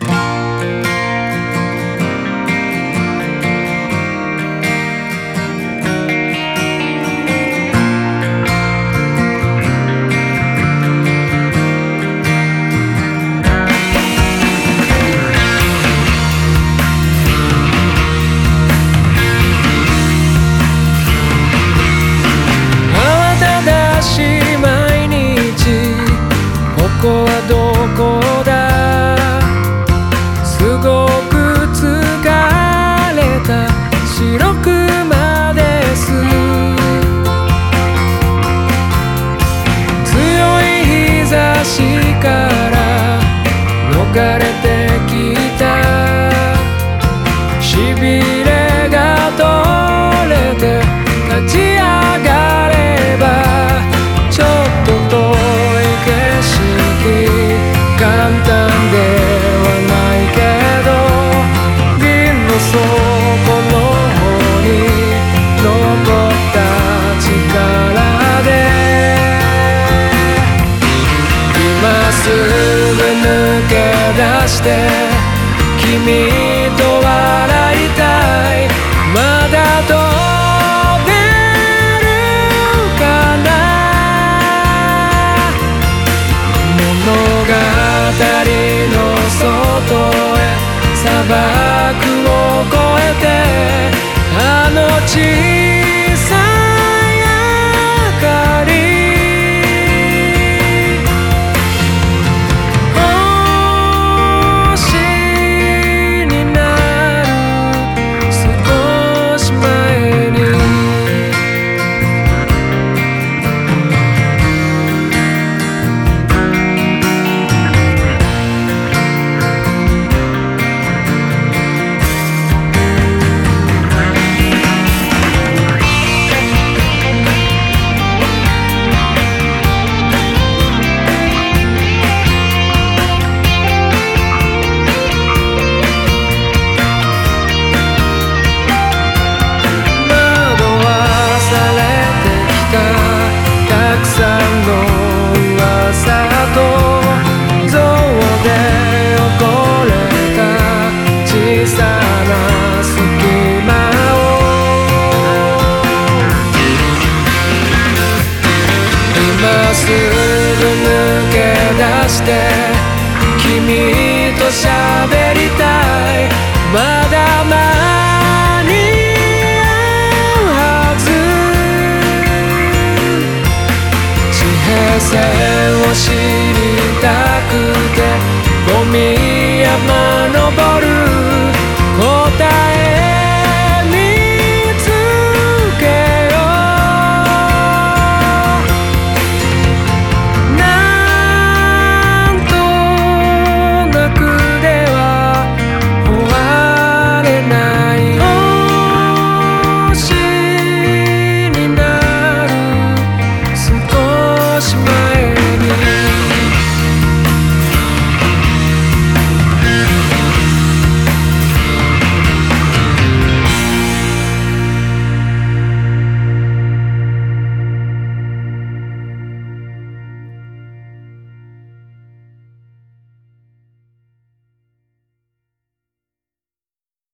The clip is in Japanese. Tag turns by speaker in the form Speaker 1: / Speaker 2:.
Speaker 1: Mm-hmm. して君と笑いたい。まだ飛べるかな？物語の外へさばすぐ抜け出して君と喋りたい。まだ間に合うはず。地平線を知りたくてゴミ山登る